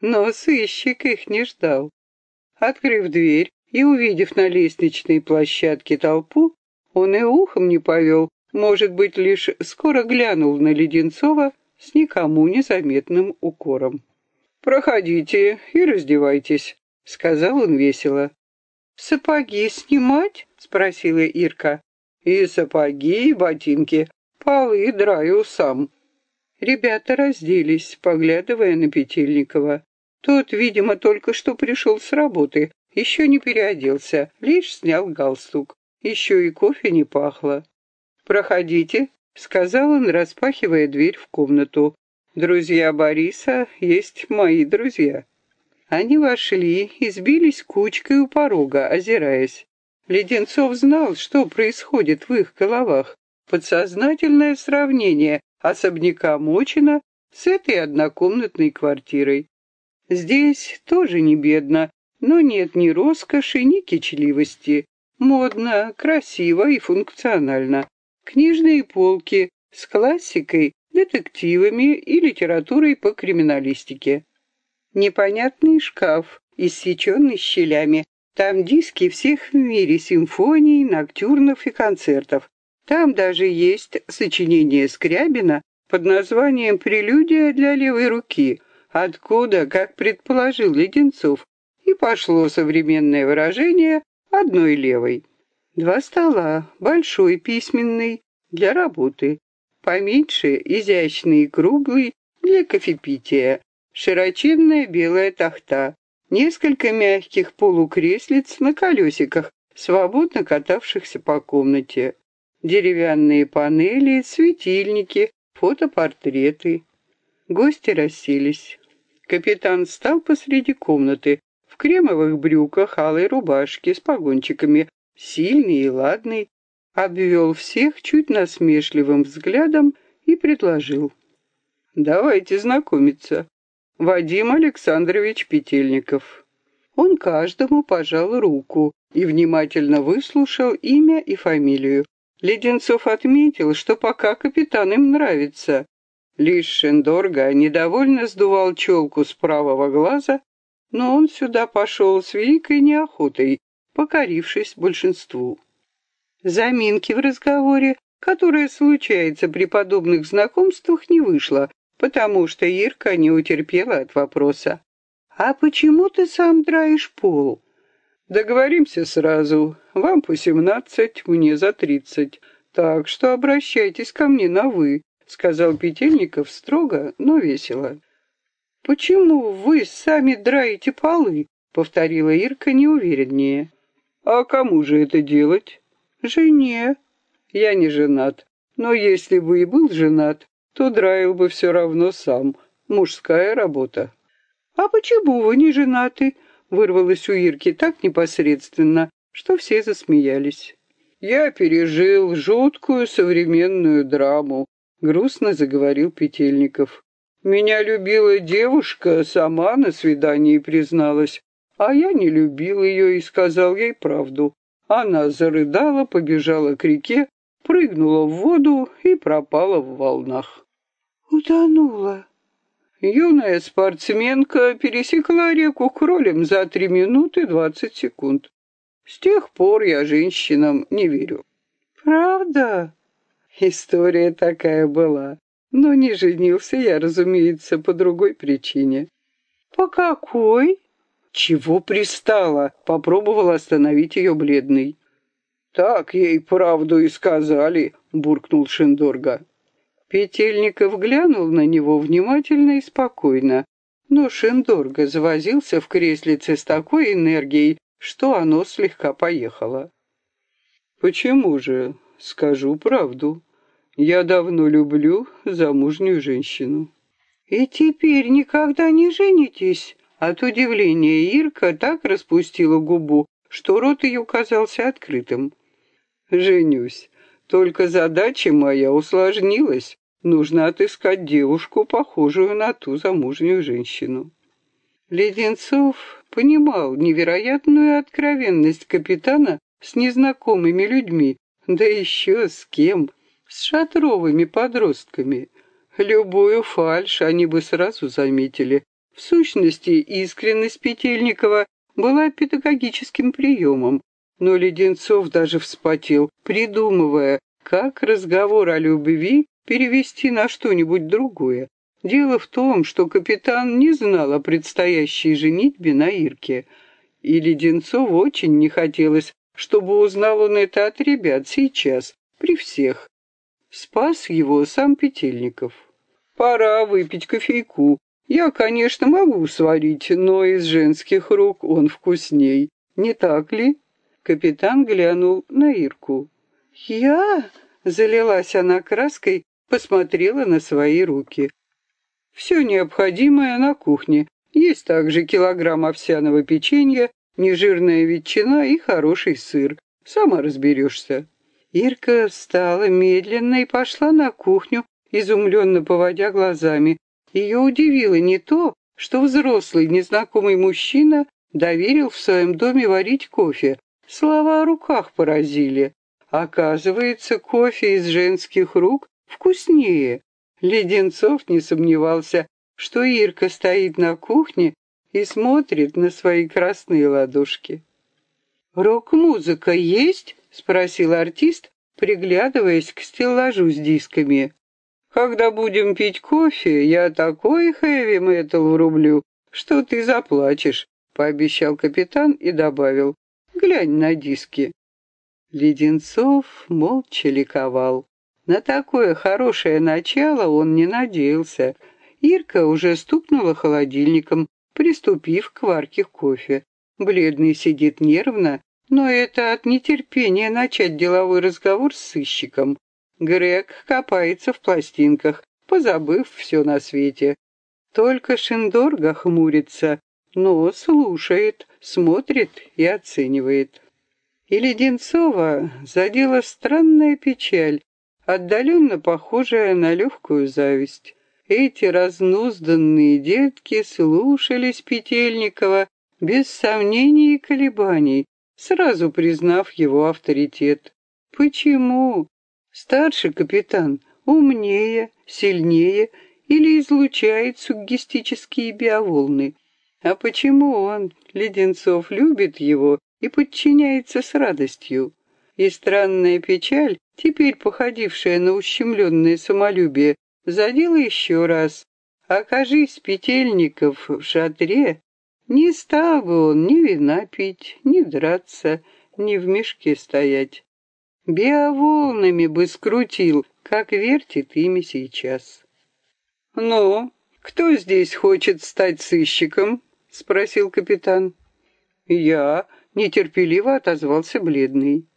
Но сыщик их не ждал. Открыв дверь и увидев на лестничной площадке толпу, он и ухом не повел, может быть, лишь скоро глянул на Леденцова с никому незаметным укором. «Проходите и раздевайтесь», — сказал он весело. «Сапоги снимать?» — спросила Ирка. «И сапоги, и ботинки. Полы драю сам». Ребята разделись, поглядывая на Петельникова. Тот, видимо, только что пришел с работы, еще не переоделся, лишь снял галстук. Еще и кофе не пахло. «Проходите», — сказал он, распахивая дверь в комнату. «Друзья Бориса есть мои друзья». Они вошли и сбились кучкой у порога, озираясь. Леденцов знал, что происходит в их головах. Подсознательное сравнение особняка Мочина с этой однокомнатной квартирой. Здесь тоже не бедно, но нет ни роскоши, ни кичливости. Модно, красиво и функционально. Книжные полки с классикой, детективами и литературой по криминалистике. Непонятный шкаф, иссеченный щелями. Там диски всех в мире симфоний, ноктюрнов и концертов. Там даже есть сочинение Скрябина под названием «Прелюдия для левой руки», откуда, как предположил Леденцов, и пошло современное выражение «одной левой». Два стола, большой письменный, для работы, поменьше, изящный и круглый, для кофепития, широченная белая тахта, несколько мягких полукреслиц на колесиках, свободно катавшихся по комнате, деревянные панели, светильники, фотопортреты. Гости расселись. Капитан встал посреди комнаты, в кремовых брюках, алой рубашке с погончиками, сильный и ладный, обвел всех чуть насмешливым взглядом и предложил. «Давайте знакомиться. Вадим Александрович Петельников». Он каждому пожал руку и внимательно выслушал имя и фамилию. Леденцов отметил, что пока капитан им нравится. Лишь Шендорга недовольно сдувал челку с правого глаза но он сюда пошел с великой неохотой, покорившись большинству. Заминки в разговоре, которая случается при подобных знакомствах, не вышло, потому что Ирка не утерпела от вопроса. «А почему ты сам драешь пол?» «Договоримся сразу. Вам по семнадцать, мне за тридцать. Так что обращайтесь ко мне на «вы», — сказал Петельников строго, но весело. «Почему вы сами драете полы?» — повторила Ирка неувереннее. «А кому же это делать?» «Жене». «Я не женат. Но если бы и был женат, то драил бы все равно сам. Мужская работа». «А почему вы не женаты?» — вырвалось у Ирки так непосредственно, что все засмеялись. «Я пережил жуткую современную драму», — грустно заговорил Петельников. Меня любила девушка, сама на свидании призналась, а я не любил ее и сказал ей правду. Она зарыдала, побежала к реке, прыгнула в воду и пропала в волнах. Утонула. Юная спортсменка пересекла реку кролем за три минуты двадцать секунд. С тех пор я женщинам не верю. Правда? История такая была. Но не женился я, разумеется, по другой причине. По какой? Чего пристала? Попробовал остановить ее бледный. Так ей правду и сказали, буркнул Шиндорга. Петельников глянул на него внимательно и спокойно, но Шиндорга завозился в креслице с такой энергией, что оно слегка поехало. «Почему же? Скажу правду. Я давно люблю замужнюю женщину». «И теперь никогда не женитесь?» От удивления Ирка так распустила губу, что рот ее казался открытым. «Женюсь. Только задача моя усложнилась. Нужно отыскать девушку, похожую на ту замужнюю женщину». Леденцов понимал невероятную откровенность капитана с незнакомыми людьми, да еще с кем, с шатровыми подростками. Любую фальшь они бы сразу заметили. В сущности, искренность Петельникова была педагогическим приемом, но Леденцов даже вспотел, придумывая, как разговор о любви перевести на что-нибудь другое. Дело в том, что капитан не знал о предстоящей женитьбе на Ирке, и Леденцову очень не хотелось, чтобы узнал он это от ребят сейчас, при всех. Спас его сам Петельников. «Пора выпить кофейку. Я, конечно, могу сварить, но из женских рук он вкусней. Не так ли?» Капитан глянул на Ирку. «Я?» — залилась она краской, посмотрела на свои руки. «Все необходимое на кухне. Есть также килограмм овсяного печенья, нежирная ветчина и хороший сыр. Сама разберешься». Ирка встала медленно и пошла на кухню, изумленно поводя глазами. Ее удивило не то, что взрослый незнакомый мужчина доверил в своем доме варить кофе. Слова о руках поразили. Оказывается, кофе из женских рук вкуснее. Леденцов не сомневался, что Ирка стоит на кухне и смотрит на свои красные ладошки. «Рок-музыка есть?» — спросил артист, приглядываясь к стеллажу с дисками. «Когда будем пить кофе, я такой хэви-метал врублю, что ты заплачешь», — пообещал капитан и добавил. «Глянь на диски». Леденцов молча ликовал. На такое хорошее начало он не надеялся. Ирка уже стукнула холодильником, приступив к варке кофе. Бледный сидит нервно, но это от нетерпения начать деловой разговор с сыщиком. Грег копается в пластинках, позабыв все на свете. Только Шиндорга хмурится, но слушает, смотрит и оценивает. И Леденцова задела странная печаль, отдаленно похожая на легкую зависть. Эти разнузданные детки слушались Петельникова без сомнений и колебаний, сразу признав его авторитет. Почему? Старший капитан умнее, сильнее или излучает суггестические биоволны. А почему он, Леденцов, любит его и подчиняется с радостью? И странная печаль, теперь походившая на ущемленное самолюбие, задела еще раз. Окажись Петельников в шатре, не стал бы он ни вина пить, ни драться, ни в мешке стоять. Биоволнами бы скрутил, как вертит ими сейчас. «Ну, кто здесь хочет стать сыщиком?» — спросил капитан. «Я», — нетерпеливо отозвался бледный.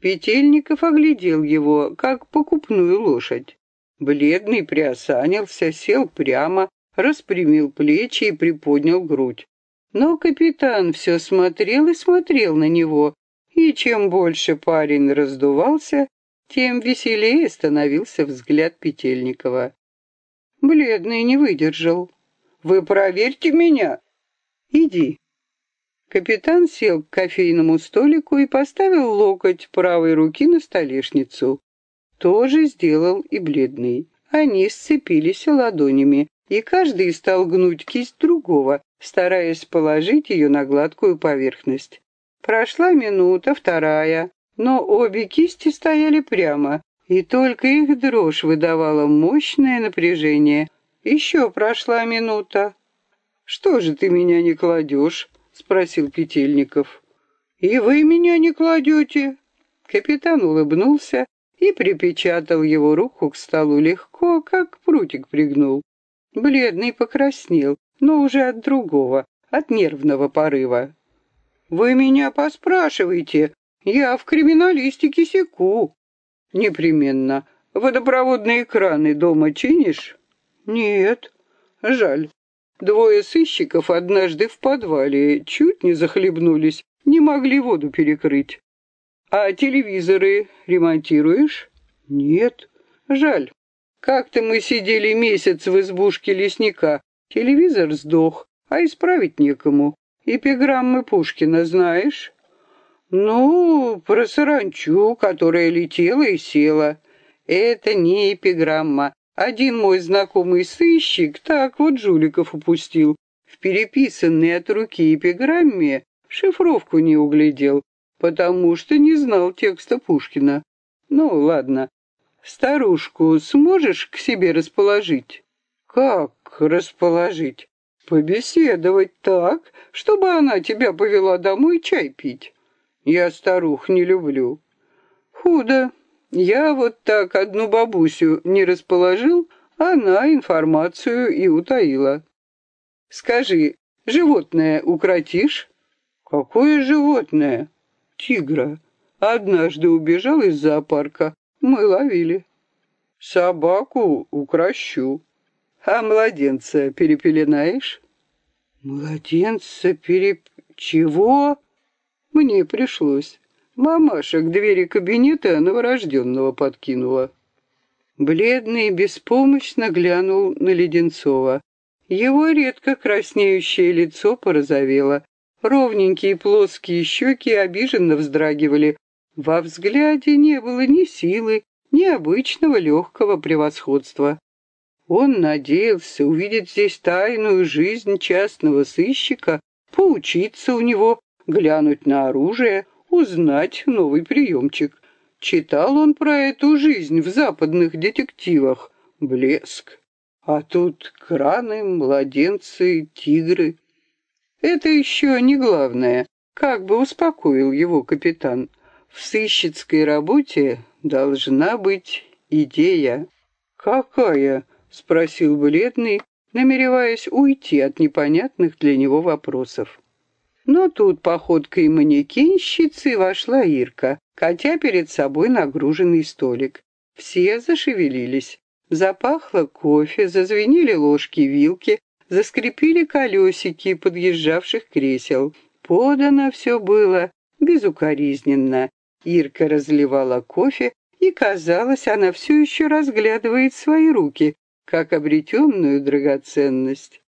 Петельников оглядел его, как покупную лошадь. Бледный приосанился, сел прямо, распрямил плечи и приподнял грудь. Но капитан все смотрел и смотрел на него, и чем больше парень раздувался, тем веселее становился взгляд Петельникова. Бледный не выдержал. «Вы проверьте меня!» «Иди». Капитан сел к кофейному столику и поставил локоть правой руки на столешницу. Тоже сделал и бледный. Они сцепились ладонями, и каждый стал гнуть кисть другого, стараясь положить ее на гладкую поверхность. Прошла минута, вторая, но обе кисти стояли прямо, и только их дрожь выдавала мощное напряжение. Еще прошла минута. «Что же ты меня не кладешь?» — спросил Петельников. «И вы меня не кладете?» Капитан улыбнулся и припечатал его руку к столу легко, как прутик пригнул. Бледный покраснел, но уже от другого, от нервного порыва. «Вы меня поспрашиваете, я в криминалистике секу». «Непременно. Водопроводные краны дома чинишь?» «Нет». «Жаль. Двое сыщиков однажды в подвале чуть не захлебнулись, не могли воду перекрыть. А телевизоры ремонтируешь? Нет. Жаль. Как-то мы сидели месяц в избушке лесника. Телевизор сдох, а исправить некому. Эпиграммы Пушкина знаешь? Ну, про саранчу, которая летела и села. Это не эпиграмма, Один мой знакомый сыщик так вот жуликов упустил. В переписанной от руки эпиграмме шифровку не углядел, потому что не знал текста Пушкина. Ну, ладно. Старушку сможешь к себе расположить? Как расположить? Побеседовать так, чтобы она тебя повела домой чай пить. Я старух не люблю. Худо. Я вот так одну бабусю не расположил, она информацию и утаила. Скажи, животное укротишь? Какое животное? Тигра. Однажды убежал из зоопарка. Мы ловили. Собаку укращу. А младенца перепеленаешь? Младенца переп... Чего? Мне пришлось. Мамаша к двери кабинета новорожденного подкинула. Бледный беспомощно глянул на Леденцова. Его редко краснеющее лицо порозовело. Ровненькие плоские щеки обиженно вздрагивали. Во взгляде не было ни силы, ни обычного легкого превосходства. Он надеялся увидеть здесь тайную жизнь частного сыщика, поучиться у него, глянуть на оружие, узнать новый приемчик. Читал он про эту жизнь в западных детективах. Блеск. А тут краны, младенцы, тигры. Это еще не главное. Как бы успокоил его капитан. В сыщицкой работе должна быть идея. «Какая?» — спросил бледный, намереваясь уйти от непонятных для него вопросов. Но тут походкой манекенщицы вошла Ирка, катя перед собой нагруженный столик. Все зашевелились. Запахло кофе, зазвенели ложки-вилки, заскрипели колесики подъезжавших кресел. Подано все было безукоризненно. Ирка разливала кофе, и, казалось, она все еще разглядывает свои руки, как обретенную драгоценность.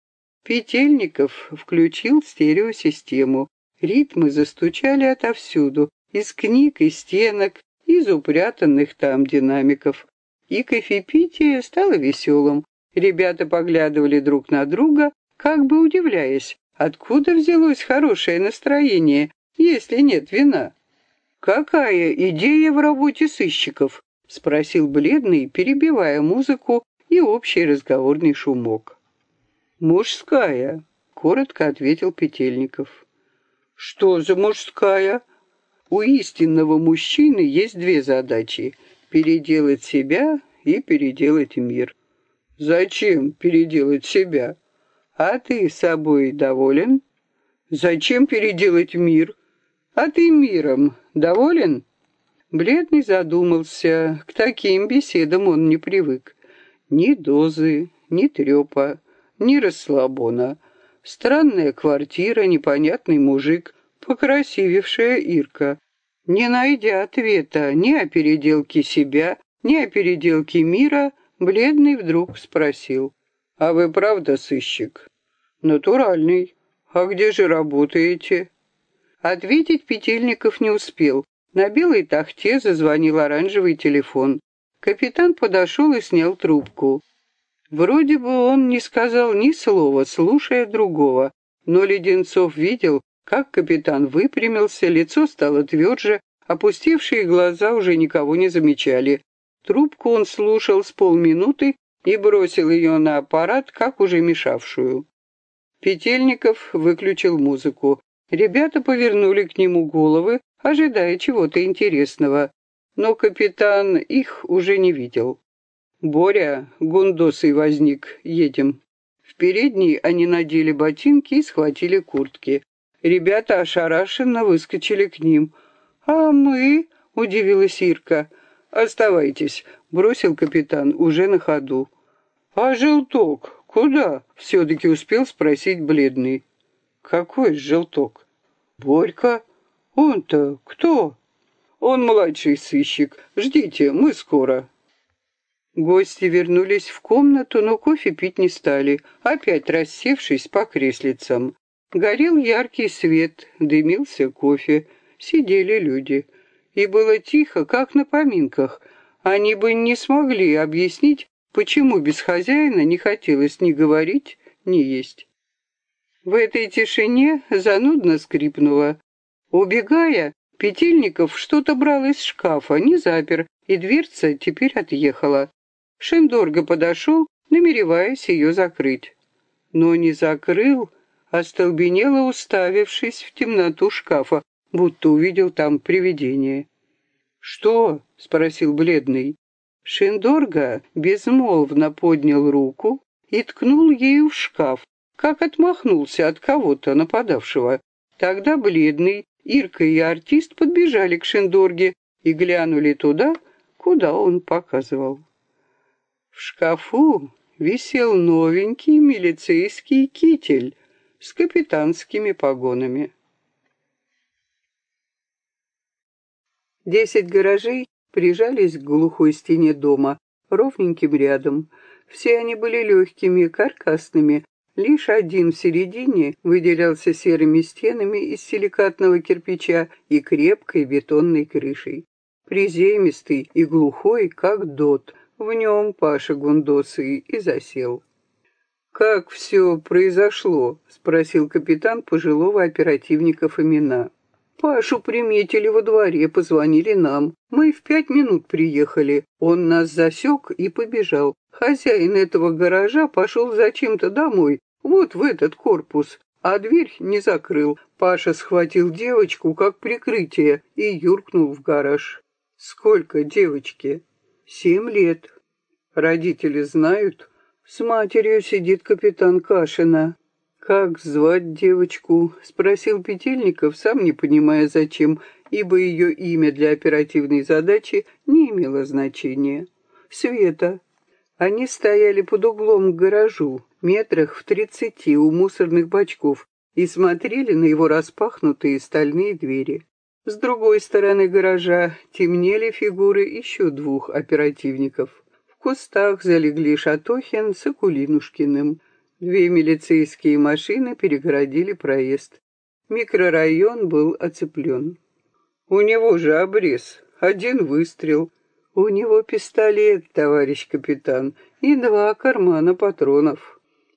Петельников включил стереосистему. Ритмы застучали отовсюду, из книг и стенок, из упрятанных там динамиков. И кофепитие стало веселым. Ребята поглядывали друг на друга, как бы удивляясь, откуда взялось хорошее настроение, если нет вина. «Какая идея в работе сыщиков?» — спросил бледный, перебивая музыку и общий разговорный шумок. «Мужская», — коротко ответил Петельников. «Что за мужская?» «У истинного мужчины есть две задачи — переделать себя и переделать мир». «Зачем переделать себя?» «А ты собой доволен?» «Зачем переделать мир?» «А ты миром доволен?» Бледный задумался, к таким беседам он не привык. Ни дозы, ни трепа, ни расслабона. Странная квартира, непонятный мужик, покрасивевшая Ирка. Не найдя ответа ни о переделке себя, ни о переделке мира, бледный вдруг спросил. «А вы правда сыщик?» «Натуральный. А где же работаете?» Ответить Петельников не успел. На белой тахте зазвонил оранжевый телефон. Капитан подошел и снял трубку. Вроде бы он не сказал ни слова, слушая другого, но Леденцов видел, как капитан выпрямился, лицо стало тверже, опустевшие глаза уже никого не замечали. Трубку он слушал с полминуты и бросил ее на аппарат, как уже мешавшую. Петельников выключил музыку. Ребята повернули к нему головы, ожидая чего-то интересного. Но капитан их уже не видел. «Боря, гундосый возник, едем». В передней они надели ботинки и схватили куртки. Ребята ошарашенно выскочили к ним. «А мы?» — удивилась Ирка. «Оставайтесь», — бросил капитан уже на ходу. «А желток? Куда?» — все-таки успел спросить бледный. «Какой желток?» «Борька? Он-то кто?» «Он младший сыщик. Ждите, мы скоро». Гости вернулись в комнату, но кофе пить не стали, опять рассевшись по креслицам. Горел яркий свет, дымился кофе, сидели люди. И было тихо, как на поминках. Они бы не смогли объяснить, Почему без хозяина не хотелось ни говорить, ни есть? В этой тишине занудно скрипнуло. Убегая, Петельников что-то брал из шкафа, не запер, и дверца теперь отъехала. Шендорга подошел, намереваясь ее закрыть. Но не закрыл, остолбенело уставившись в темноту шкафа, будто увидел там привидение. «Что?» — спросил бледный. Шендорга безмолвно поднял руку и ткнул ею в шкаф, как отмахнулся от кого-то нападавшего. Тогда бледный, Ирка и артист подбежали к Шендорге и глянули туда, куда он показывал. В шкафу висел новенький милицейский китель с капитанскими погонами. Десять гаражей прижались к глухой стене дома, ровненьким рядом. Все они были легкими, каркасными. Лишь один в середине выделялся серыми стенами из силикатного кирпича и крепкой бетонной крышей. Приземистый и глухой, как дот. В нем Паша Гундосый и засел. «Как все произошло?» — спросил капитан пожилого оперативника Фомина. Пашу приметили во дворе, позвонили нам. Мы в пять минут приехали. Он нас засек и побежал. Хозяин этого гаража пошел зачем-то домой, вот в этот корпус, а дверь не закрыл. Паша схватил девочку как прикрытие и юркнул в гараж. Сколько девочки? Семь лет. Родители знают? С матерью сидит капитан Кашина. «Как звать девочку?» — спросил Петельников, сам не понимая зачем, ибо ее имя для оперативной задачи не имело значения. «Света». Они стояли под углом к гаражу, метрах в тридцати у мусорных бачков, и смотрели на его распахнутые стальные двери. С другой стороны гаража темнели фигуры еще двух оперативников. В кустах залегли Шатохин с Акулинушкиным. Две милицейские машины перегородили проезд. Микрорайон был оцеплен. У него же обрез, один выстрел. У него пистолет, товарищ капитан, и два кармана патронов.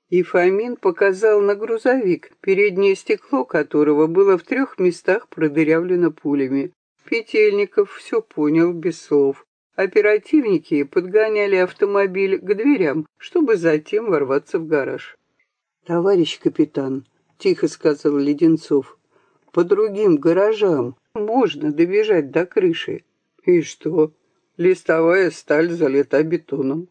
И Фомин показал на грузовик, переднее стекло которого было в трех местах продырявлено пулями. Петельников все понял без слов. Оперативники подгоняли автомобиль к дверям, чтобы затем ворваться в гараж. «Товарищ капитан», — тихо сказал Леденцов, — «по другим гаражам можно добежать до крыши». «И что?» Листовая сталь залита бетоном.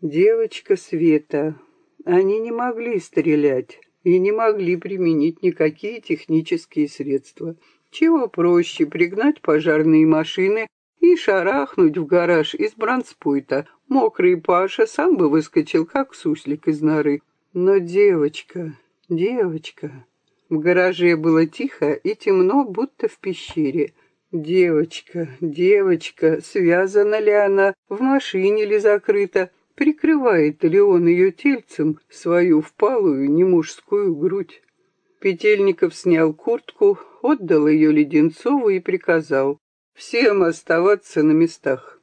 Девочка Света. Они не могли стрелять и не могли применить никакие технические средства. Чего проще пригнать пожарные машины и шарахнуть в гараж из бронспойта. Мокрый Паша сам бы выскочил, как суслик из норы. Но девочка, девочка... В гараже было тихо и темно, будто в пещере. Девочка, девочка, связана ли она, в машине ли закрыта, прикрывает ли он ее тельцем свою впалую немужскую грудь. Петельников снял куртку, отдал ее Леденцову и приказал всем оставаться на местах.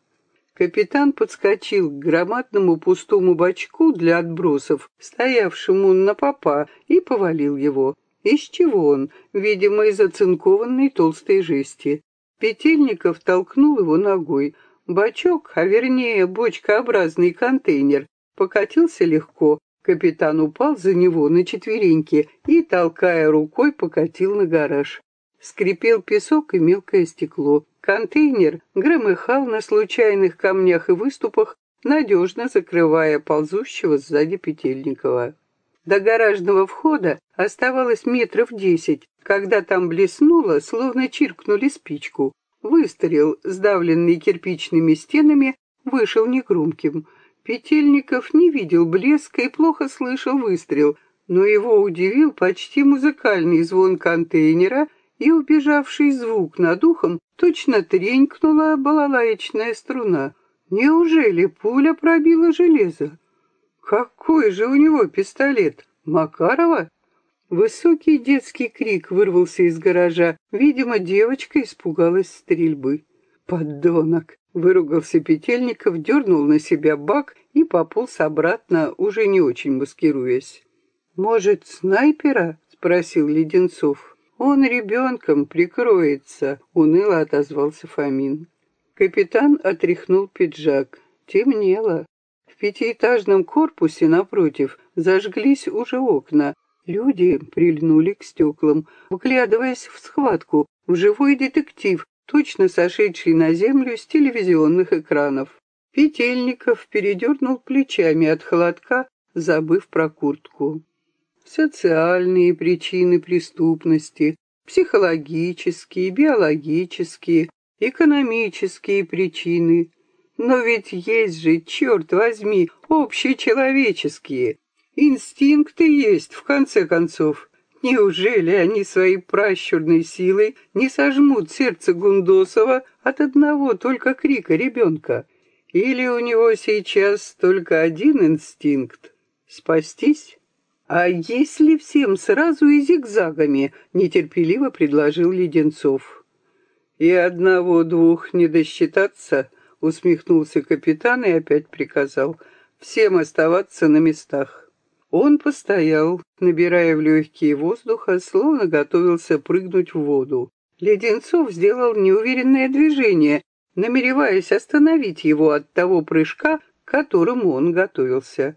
Капитан подскочил к громадному пустому бачку для отбросов, стоявшему на попа, и повалил его. Из чего он? Видимо, из оцинкованной толстой жести. Петельников толкнул его ногой. Бачок, а вернее бочкообразный контейнер, покатился легко. Капитан упал за него на четвереньки и, толкая рукой, покатил на гараж. Скрипел песок и мелкое стекло. Контейнер громыхал на случайных камнях и выступах, надежно закрывая ползущего сзади Петельникова. До гаражного входа оставалось метров десять, когда там блеснуло, словно чиркнули спичку. Выстрел, сдавленный кирпичными стенами, вышел негромким. Петельников не видел блеска и плохо слышал выстрел, но его удивил почти музыкальный звон контейнера — и убежавший звук над ухом точно тренькнула балалаечная струна. Неужели пуля пробила железо? Какой же у него пистолет? Макарова? Высокий детский крик вырвался из гаража. Видимо, девочка испугалась стрельбы. «Подонок!» Выругался Петельников, дернул на себя бак и пополз обратно, уже не очень маскируясь. «Может, снайпера?» — спросил Леденцов. «Он ребенком прикроется», — уныло отозвался Фомин. Капитан отряхнул пиджак. Темнело. В пятиэтажном корпусе напротив зажглись уже окна. Люди прильнули к стеклам, вглядываясь в схватку, в живой детектив, точно сошедший на землю с телевизионных экранов. Петельников передернул плечами от холодка, забыв про куртку. Социальные причины преступности, психологические, биологические, экономические причины. Но ведь есть же, черт возьми, общечеловеческие. Инстинкты есть, в конце концов. Неужели они своей пращурной силой не сожмут сердце Гундосова от одного только крика ребенка? Или у него сейчас только один инстинкт — спастись? А если всем сразу и зигзагами, нетерпеливо предложил Леденцов. И одного-двух не досчитаться, усмехнулся капитан и опять приказал всем оставаться на местах. Он постоял, набирая в легкие воздуха, словно готовился прыгнуть в воду. Леденцов сделал неуверенное движение, намереваясь остановить его от того прыжка, к которому он готовился.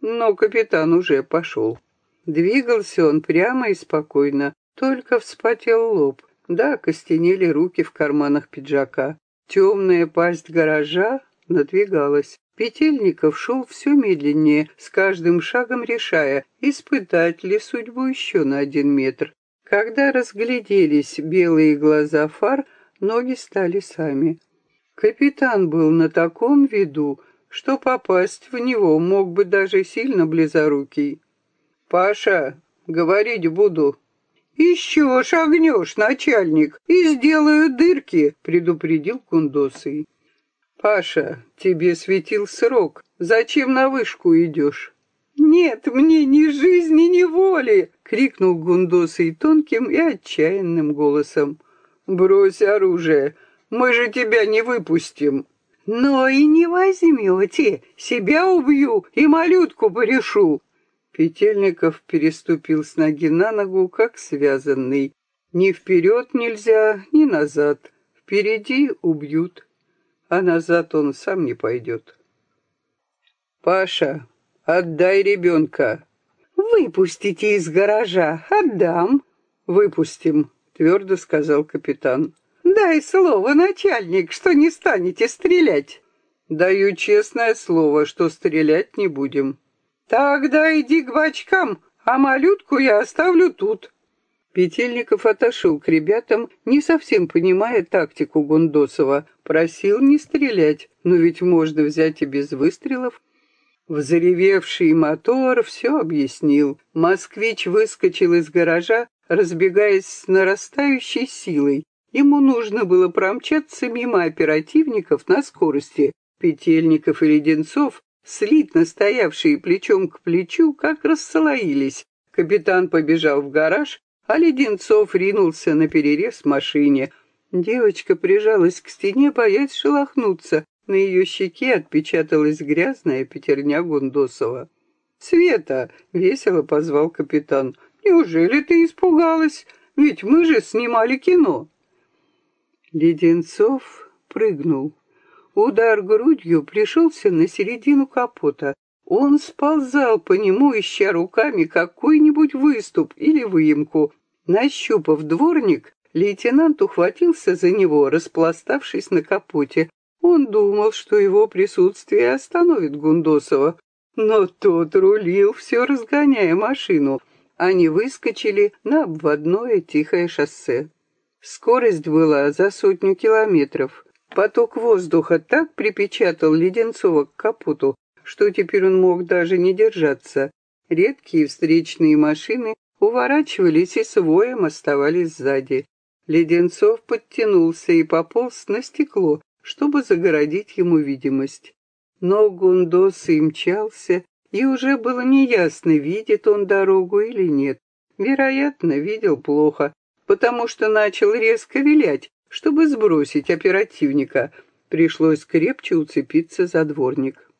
Но капитан уже пошел. Двигался он прямо и спокойно, только вспотел лоб, да костенели руки в карманах пиджака. Темная пасть гаража надвигалась. Петельников шел все медленнее, с каждым шагом решая, испытать ли судьбу еще на один метр. Когда разгляделись белые глаза фар, ноги стали сами. Капитан был на таком виду, что попасть в него мог бы даже сильно близорукий. «Паша, говорить буду». «Еще шагнешь, начальник, и сделаю дырки», — предупредил Кундосый. «Паша, тебе светил срок. Зачем на вышку идешь?» «Нет мне ни жизни, ни воли!» — крикнул Гундосый тонким и отчаянным голосом. «Брось оружие, мы же тебя не выпустим!» «Но и не возьмете, себя убью и малютку порешу!» Петельников переступил с ноги на ногу, как связанный. Ни вперед нельзя, ни назад. Впереди убьют а назад он сам не пойдет. «Паша, отдай ребенка!» «Выпустите из гаража, отдам!» «Выпустим», — твердо сказал капитан. «Дай слово, начальник, что не станете стрелять!» «Даю честное слово, что стрелять не будем». «Тогда иди к бачкам, а малютку я оставлю тут». Петельников отошел к ребятам, не совсем понимая тактику Гундосова. Просил не стрелять, но ведь можно взять и без выстрелов. Взревевший мотор все объяснил. Москвич выскочил из гаража, разбегаясь с нарастающей силой. Ему нужно было промчаться мимо оперативников на скорости. Петельников и Леденцов, слитно стоявшие плечом к плечу, как рассолоились. Капитан побежал в гараж, а Леденцов ринулся на перерез машине. Девочка прижалась к стене, боясь шелохнуться. На ее щеке отпечаталась грязная пятерня Гундосова. «Света!» — весело позвал капитан. «Неужели ты испугалась? Ведь мы же снимали кино!» Леденцов прыгнул. Удар грудью пришелся на середину капота. Он сползал по нему, ища руками какой-нибудь выступ или выемку. Нащупав дворник, лейтенант ухватился за него, распластавшись на капоте. Он думал, что его присутствие остановит Гундосова, но тот рулил, все разгоняя машину. Они выскочили на обводное тихое шоссе. Скорость была за сотню километров. Поток воздуха так припечатал Леденцова к капоту, что теперь он мог даже не держаться. Редкие встречные машины уворачивались и с воем оставались сзади. Леденцов подтянулся и пополз на стекло, чтобы загородить ему видимость. Но Гундос и мчался, и уже было неясно, видит он дорогу или нет. Вероятно, видел плохо, потому что начал резко вилять, чтобы сбросить оперативника. Пришлось крепче уцепиться за дворник.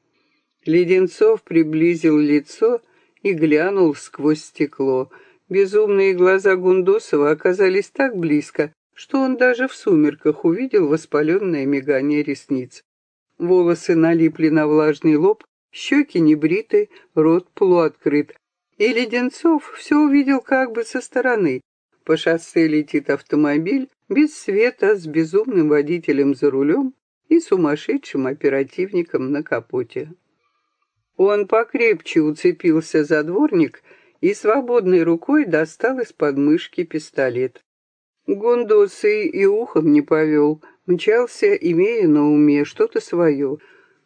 Леденцов приблизил лицо и глянул сквозь стекло. Безумные глаза Гундосова оказались так близко, что он даже в сумерках увидел воспаленное мигание ресниц. Волосы налипли на влажный лоб, щеки небриты, рот полуоткрыт. И Леденцов все увидел как бы со стороны. По шоссе летит автомобиль, без света, с безумным водителем за рулем и сумасшедшим оперативником на капоте. Он покрепче уцепился за дворник и свободной рукой достал из подмышки пистолет. Гондосы и ухом не повел, мчался, имея на уме что-то свое.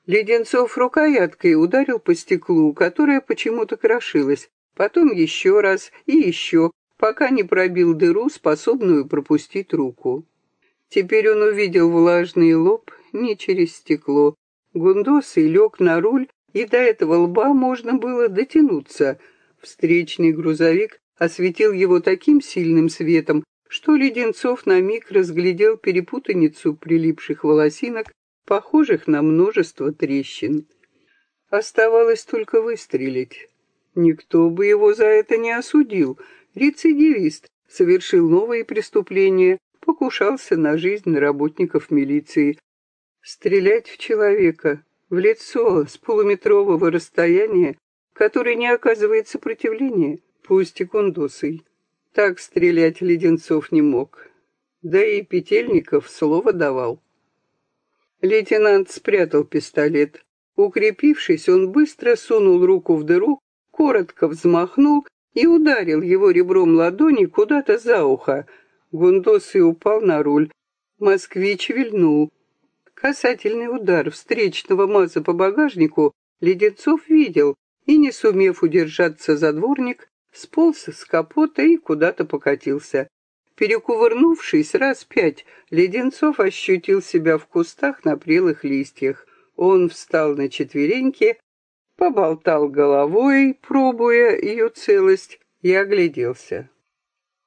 Леденцов рукояткой ударил по стеклу, которое почему-то крошилось, потом еще раз и еще, пока не пробил дыру, способную пропустить руку. Теперь он увидел влажный лоб не через стекло. Гундосый лег на руль, и до этого лба можно было дотянуться. Встречный грузовик осветил его таким сильным светом, что Леденцов на миг разглядел перепутаницу прилипших волосинок, похожих на множество трещин. Оставалось только выстрелить. Никто бы его за это не осудил. Рецидивист совершил новые преступления, покушался на жизнь работников милиции. Стрелять в человека, в лицо с полуметрового расстояния, который не оказывает сопротивления, пусть и кундусой. Так стрелять Леденцов не мог. Да и Петельников слово давал. Лейтенант спрятал пистолет. Укрепившись, он быстро сунул руку в дыру, коротко взмахнул и ударил его ребром ладони куда-то за ухо. Гундос упал на руль. Москвич вильнул. Касательный удар встречного маза по багажнику Леденцов видел и, не сумев удержаться за дворник, сполз с капота и куда-то покатился. Перекувырнувшись раз пять, Леденцов ощутил себя в кустах на прелых листьях. Он встал на четвереньки, поболтал головой, пробуя ее целость, и огляделся.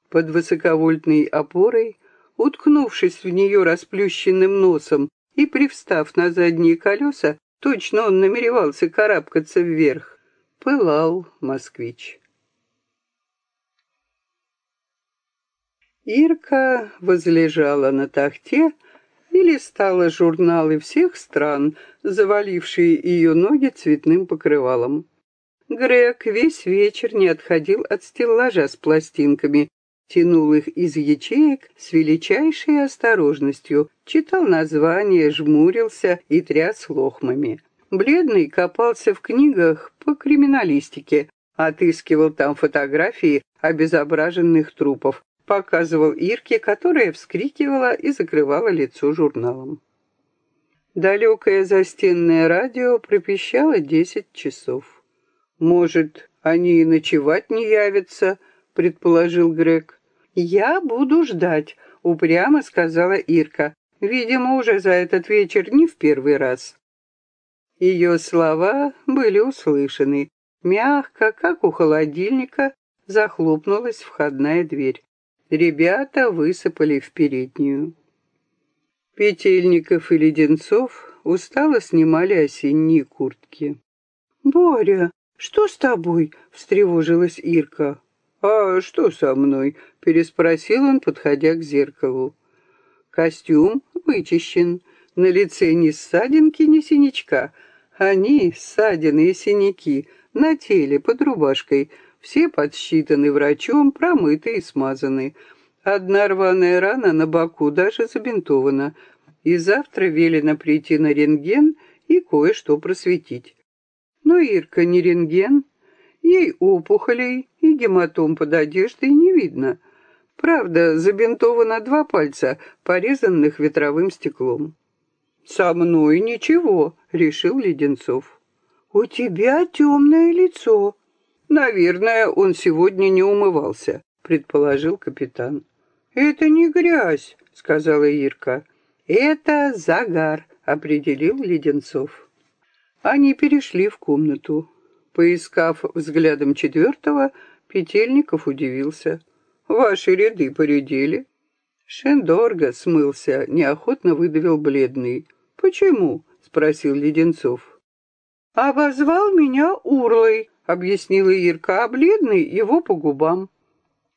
Под высоковольтной опорой, уткнувшись в нее расплющенным носом и привстав на задние колеса, точно он намеревался карабкаться вверх, пылал москвич. Ирка возлежала на тахте и листала журналы всех стран, завалившие ее ноги цветным покрывалом. Грег весь вечер не отходил от стеллажа с пластинками, тянул их из ячеек с величайшей осторожностью, читал названия, жмурился и тряс лохмами. Бледный копался в книгах по криминалистике, отыскивал там фотографии обезображенных трупов, показывал Ирке, которая вскрикивала и закрывала лицо журналом. Далекое застенное радио пропищало десять часов. «Может, они и ночевать не явятся», — предположил Грег. «Я буду ждать», — упрямо сказала Ирка. Видимо, уже за этот вечер не в первый раз. Ее слова были услышаны. Мягко, как у холодильника, захлопнулась входная дверь. Ребята высыпали в переднюю. Петельников и Леденцов устало снимали осенние куртки. «Боря, что с тобой?» — встревожилась Ирка. «А что со мной?» — переспросил он, подходя к зеркалу. Костюм вычищен, на лице ни ссадинки, ни синячка. Они, ссадины и синяки, на теле, под рубашкой — все подсчитаны врачом, промыты и смазаны. Одна рваная рана на боку даже забинтована. И завтра велено прийти на рентген и кое-что просветить. Но Ирка не рентген. Ей опухолей и гематом под одеждой не видно. Правда, забинтовано два пальца, порезанных ветровым стеклом. «Со мной ничего», — решил Леденцов. «У тебя темное лицо», «Наверное, он сегодня не умывался», — предположил капитан. «Это не грязь», — сказала Ирка. «Это загар», — определил Леденцов. Они перешли в комнату. Поискав взглядом четвертого, Петельников удивился. «Ваши ряды поредели». Шендорга смылся, неохотно выдавил бледный. «Почему?» — спросил Леденцов. «Обозвал меня урлой», — объяснила Ирка, а бледный его по губам.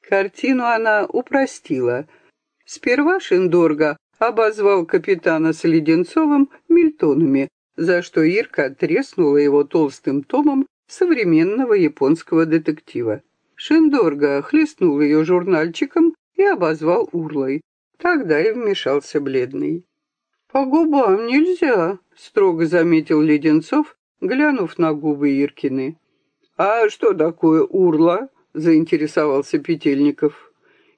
Картину она упростила. Сперва Шиндорга обозвал капитана с Леденцовым Мильтонами, за что Ирка треснула его толстым томом современного японского детектива. Шиндорга хлестнул ее журнальчиком и обозвал урлой. Тогда и вмешался бледный. «По губам нельзя», — строго заметил Леденцов, глянув на губы Иркины. «А что такое урла?» — заинтересовался Петельников.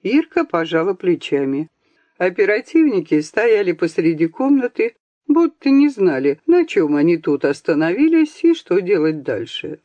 Ирка пожала плечами. Оперативники стояли посреди комнаты, будто не знали, на чем они тут остановились и что делать дальше.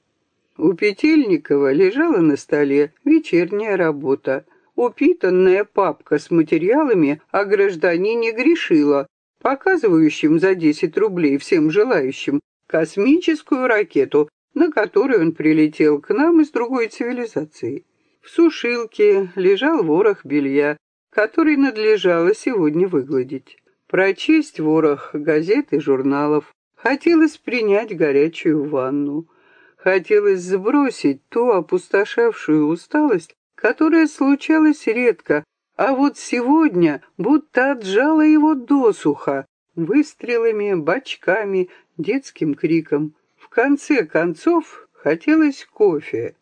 У Петельникова лежала на столе вечерняя работа. Упитанная папка с материалами о гражданине грешила, показывающим за 10 рублей всем желающим космическую ракету, на которой он прилетел к нам из другой цивилизации. В сушилке лежал ворох белья, который надлежало сегодня выгладить. Прочесть ворох газет и журналов. Хотелось принять горячую ванну. Хотелось сбросить ту опустошавшую усталость, которая случалась редко, а вот сегодня будто отжала его досуха, выстрелами, бочками, детским криком. В конце концов хотелось кофе.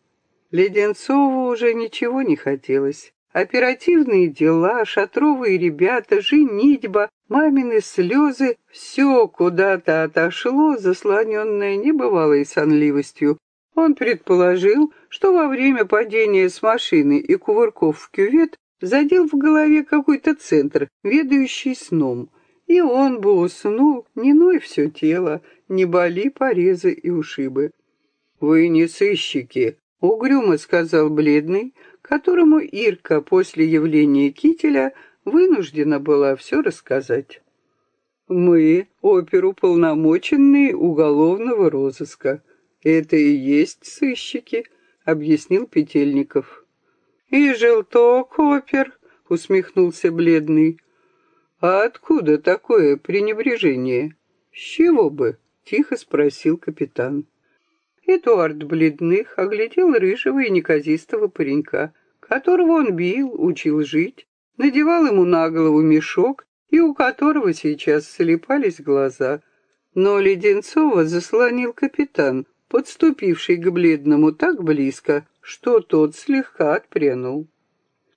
Леденцову уже ничего не хотелось. Оперативные дела, шатровые ребята, женитьба, мамины слезы — все куда-то отошло, заслоненное небывалой сонливостью. Он предположил, что во время падения с машины и кувырков в кювет задел в голове какой-то центр, ведающий сном. И он бы уснул, не ной все тело, не боли порезы и ушибы. «Вы не сыщики», — угрюмо сказал бледный, которому Ирка после явления кителя вынуждена была все рассказать. «Мы — оперуполномоченные уголовного розыска. Это и есть сыщики», — объяснил Петельников. «И желток опер», — усмехнулся бледный. «А откуда такое пренебрежение? С чего бы?» — тихо спросил капитан. Эдуард Бледных оглядел рыжего и неказистого паренька, которого он бил, учил жить, надевал ему на голову мешок и у которого сейчас слепались глаза. Но Леденцова заслонил капитан, подступивший к бледному так близко, что тот слегка отпрянул.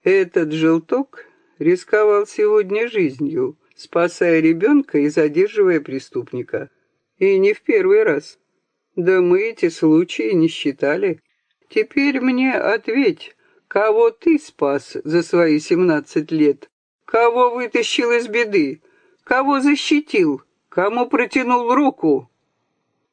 Этот желток рисковал сегодня жизнью, спасая ребенка и задерживая преступника. И не в первый раз. Да мы эти случаи не считали. Теперь мне ответь, Кого ты спас за свои семнадцать лет? Кого вытащил из беды? Кого защитил? Кому протянул руку?»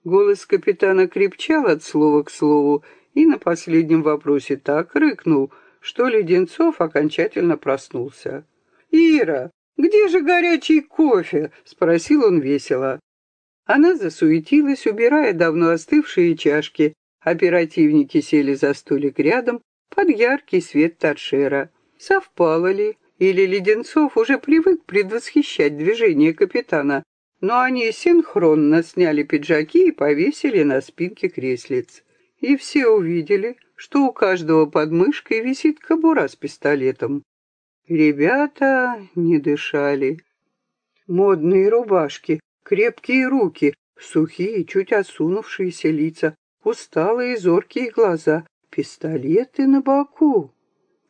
Голос капитана крепчал от слова к слову и на последнем вопросе так рыкнул, что Леденцов окончательно проснулся. «Ира, где же горячий кофе?» — спросил он весело. Она засуетилась, убирая давно остывшие чашки. Оперативники сели за столик рядом, под яркий свет торшера. Совпало ли? Или Леденцов уже привык предвосхищать движение капитана, но они синхронно сняли пиджаки и повесили на спинке креслиц. И все увидели, что у каждого под мышкой висит кобура с пистолетом. Ребята не дышали. Модные рубашки, крепкие руки, сухие, чуть осунувшиеся лица, усталые зоркие глаза, Пистолеты на боку.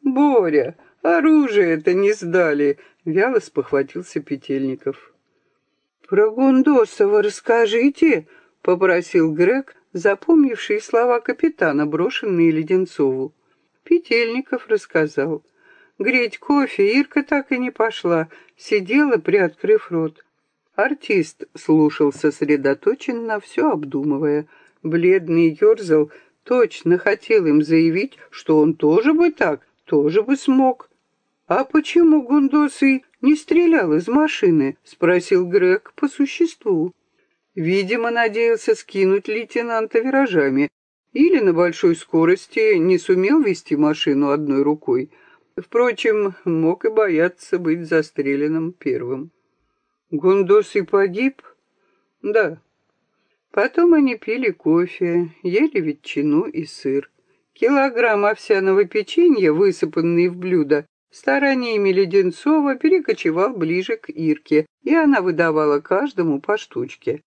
Боря, оружие-то не сдали, вяло спохватился Петельников. Про Гундосова расскажите, попросил Грег, запомнивший слова капитана, брошенные Леденцову. Петельников рассказал. Греть кофе Ирка так и не пошла, сидела, приоткрыв рот. Артист слушал сосредоточенно, все обдумывая. Бледный ерзал, точно хотел им заявить, что он тоже бы так, тоже бы смог. «А почему Гундосый не стрелял из машины?» — спросил Грег по существу. Видимо, надеялся скинуть лейтенанта виражами или на большой скорости не сумел вести машину одной рукой. Впрочем, мог и бояться быть застреленным первым. Гундосый погиб, Да. Потом они пили кофе, ели ветчину и сыр. Килограмм овсяного печенья, высыпанный в блюдо, стараниями Леденцова перекочевал ближе к Ирке, и она выдавала каждому по штучке.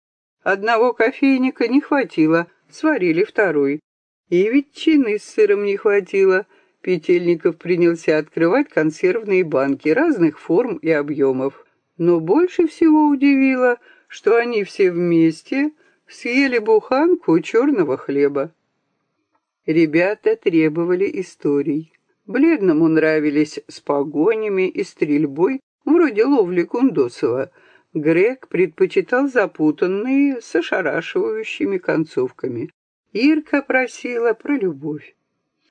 Одного кофейника не хватило, сварили второй. И ветчины с сыром не хватило. Петельников принялся открывать консервные банки разных форм и объемов. Но больше всего удивило, что они все вместе съели буханку черного хлеба. Ребята требовали историй. Бледному нравились с погонями и стрельбой, вроде ловли Кундосова. Грег предпочитал запутанные с ошарашивающими концовками. Ирка просила про любовь.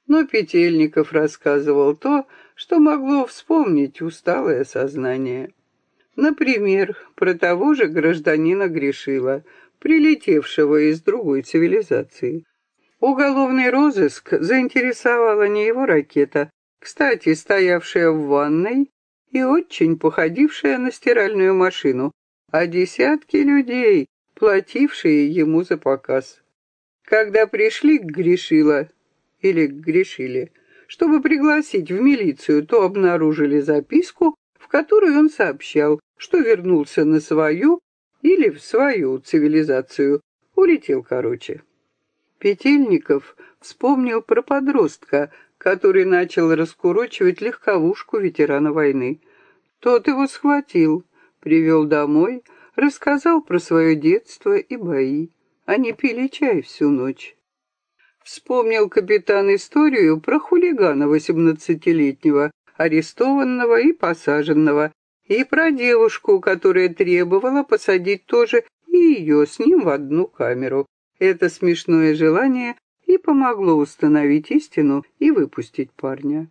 Но Петельников рассказывал то, что могло вспомнить усталое сознание. Например, про того же гражданина Грешила, прилетевшего из другой цивилизации. Уголовный розыск заинтересовала не его ракета, кстати, стоявшая в ванной и очень походившая на стиральную машину, а десятки людей, платившие ему за показ. Когда пришли к Грешила, или к Грешиле, чтобы пригласить в милицию, то обнаружили записку, в которой он сообщал, что вернулся на свою или в свою цивилизацию, улетел короче. Петельников вспомнил про подростка, который начал раскурочивать легковушку ветерана войны. Тот его схватил, привел домой, рассказал про свое детство и бои. Они пили чай всю ночь. Вспомнил капитан историю про хулигана восемнадцатилетнего, арестованного и посаженного, и про девушку, которая требовала посадить тоже и ее с ним в одну камеру. Это смешное желание и помогло установить истину и выпустить парня.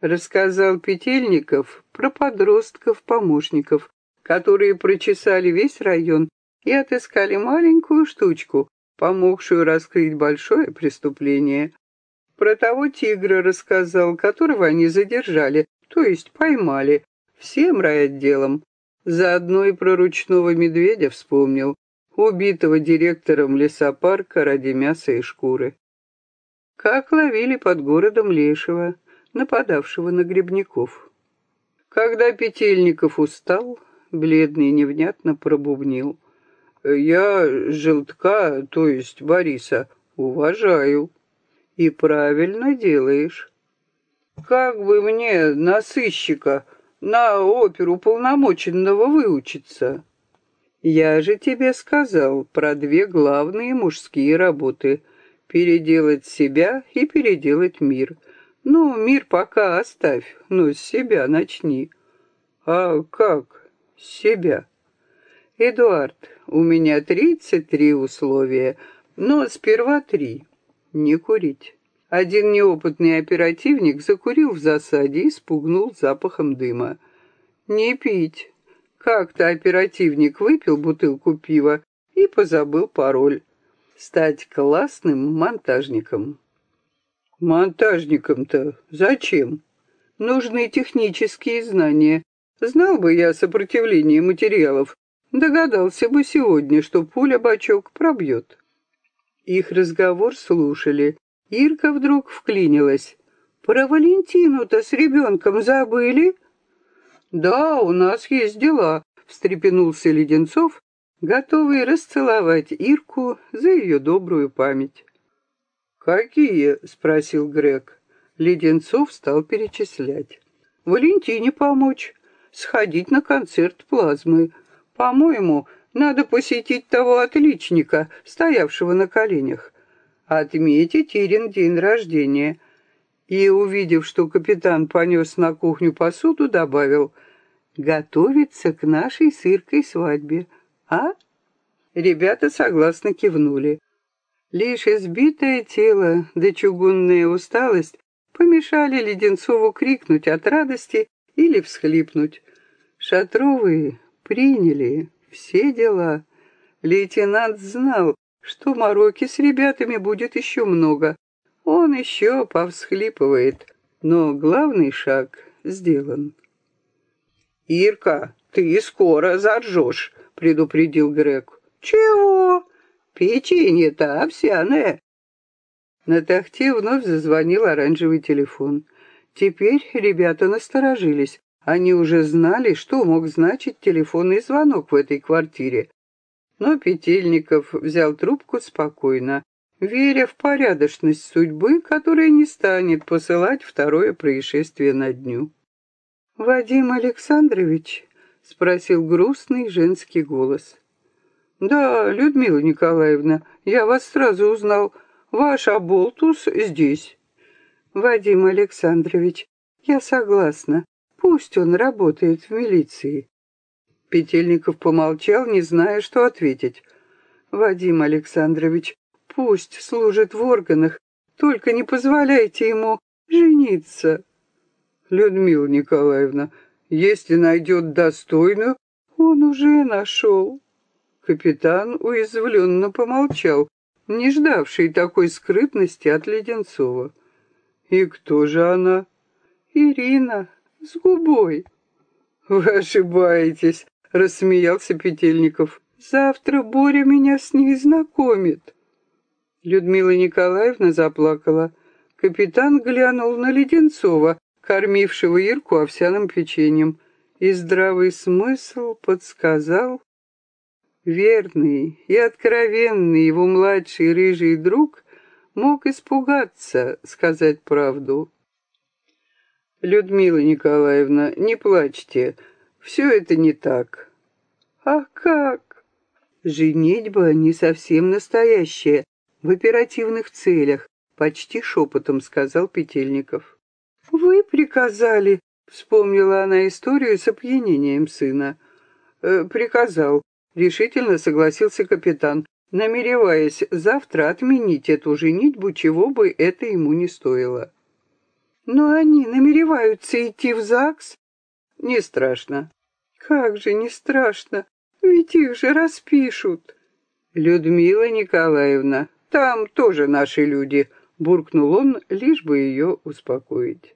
Рассказал Петельников про подростков-помощников, которые прочесали весь район и отыскали маленькую штучку, помогшую раскрыть большое преступление. Про того тигра рассказал, которого они задержали, то есть поймали, всем райотделом. Заодно и про ручного медведя вспомнил, убитого директором лесопарка ради мяса и шкуры. Как ловили под городом Лешего, нападавшего на грибников. Когда Петельников устал, бледный невнятно пробубнил. «Я желтка, то есть Бориса, уважаю. И правильно делаешь. Как бы мне на сыщика, на оперу полномоченного выучиться?» Я же тебе сказал про две главные мужские работы — переделать себя и переделать мир. Ну, мир пока оставь, но с себя начни. А как? Себя. Эдуард, у меня тридцать три условия, но сперва три. Не курить. Один неопытный оперативник закурил в засаде и спугнул запахом дыма. Не пить. Как-то оперативник выпил бутылку пива и позабыл пароль. Стать классным монтажником. Монтажником-то зачем? Нужны технические знания. Знал бы я сопротивление материалов, догадался бы сегодня, что пуля-бачок пробьет. Их разговор слушали. Ирка вдруг вклинилась. «Про Валентину-то с ребенком забыли?» «Да, у нас есть дела», — встрепенулся Леденцов, готовый расцеловать Ирку за ее добрую память. «Какие?» — спросил Грег. Леденцов стал перечислять. «Валентине помочь, сходить на концерт плазмы. По-моему, надо посетить того отличника, стоявшего на коленях. Отметить Ирин день рождения» и, увидев, что капитан понес на кухню посуду, добавил «Готовиться к нашей сыркой свадьбе, а?» Ребята согласно кивнули. Лишь избитое тело да чугунная усталость помешали Леденцову крикнуть от радости или всхлипнуть. Шатровые приняли все дела. Лейтенант знал, что мороки с ребятами будет еще много, он еще повсхлипывает, но главный шаг сделан. «Ирка, ты скоро заржешь», — предупредил Грег. Чего? Печенье-то овсяное. На тахте вновь зазвонил оранжевый телефон. Теперь ребята насторожились. Они уже знали, что мог значить телефонный звонок в этой квартире. Но Петельников взял трубку спокойно, веря в порядочность судьбы, которая не станет посылать второе происшествие на дню. «Вадим Александрович?» — спросил грустный женский голос. «Да, Людмила Николаевна, я вас сразу узнал. Ваш оболтус здесь». «Вадим Александрович, я согласна. Пусть он работает в милиции». Петельников помолчал, не зная, что ответить. «Вадим Александрович, пусть служит в органах, только не позволяйте ему жениться». «Людмила Николаевна, если найдет достойную, он уже нашел». Капитан уязвленно помолчал, не ждавший такой скрытности от Леденцова. «И кто же она?» «Ирина, с губой». «Вы ошибаетесь», — рассмеялся Петельников. «Завтра Боря меня с ней знакомит». Людмила Николаевна заплакала. Капитан глянул на Леденцова, кормившего Ирку овсяным печеньем, и здравый смысл подсказал, верный и откровенный его младший рыжий друг мог испугаться сказать правду. «Людмила Николаевна, не плачьте, все это не так». «А как?» «Женитьба не совсем настоящая, в оперативных целях», почти шепотом сказал Петельников. «Вы приказали», — вспомнила она историю с опьянением сына. «Э, «Приказал», — решительно согласился капитан, намереваясь завтра отменить эту женитьбу, чего бы это ему не стоило. «Но они намереваются идти в ЗАГС?» «Не страшно». «Как же не страшно, ведь их же распишут». «Людмила Николаевна, там тоже наши люди», — буркнул он, лишь бы ее успокоить.